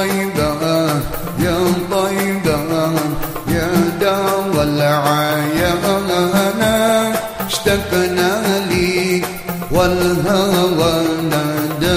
طيبة يا طيبة يا دار العيان. اشتقنا لي والهوى نادى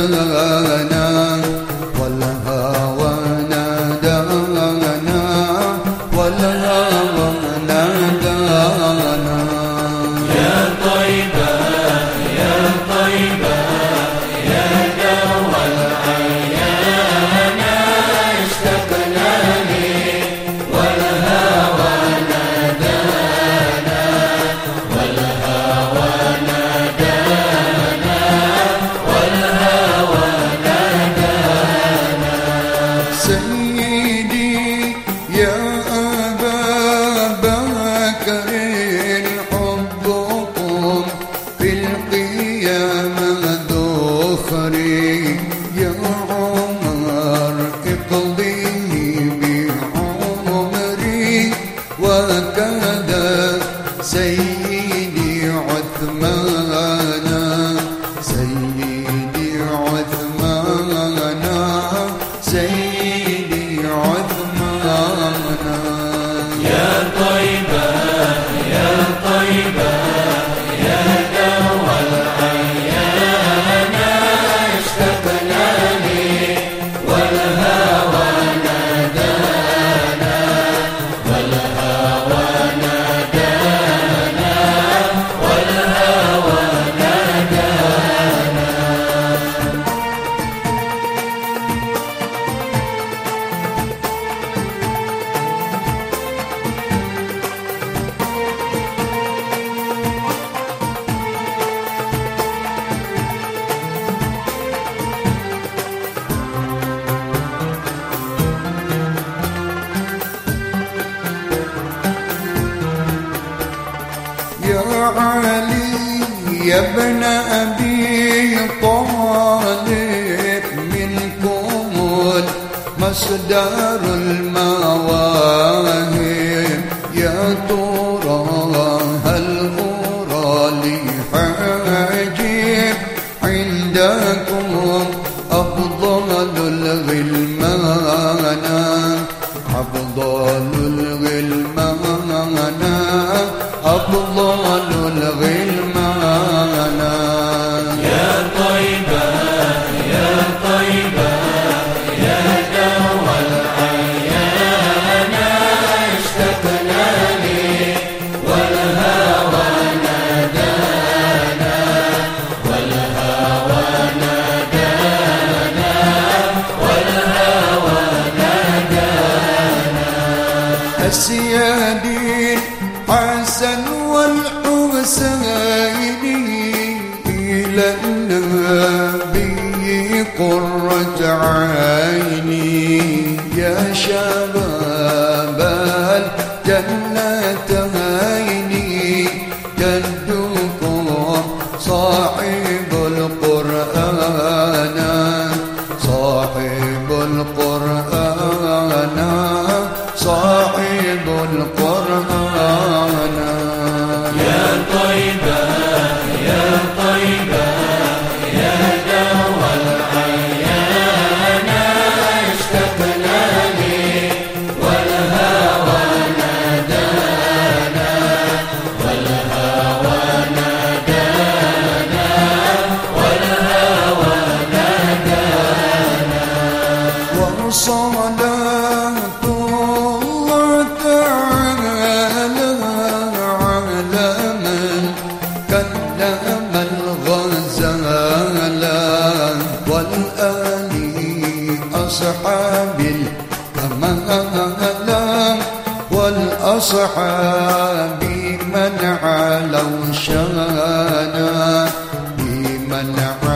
your home. يا علي يا ابن أبي طالب منكم مصدر المواهب. يا ترى هل أرى لي حاجب عندكم أفضل الغلمان السيادين حسن والحسين إلى النبي قرة عيني يا شباب الجنتين جدكم صاحب القرآن. طيبة يا طيبة يا دوا العيان اشتقنا لي والهوى نادانا والهوى نادانا والهوى نادانا. وصلاة أصحاب الكمال والأصحاب من علوا شانا بمن علوا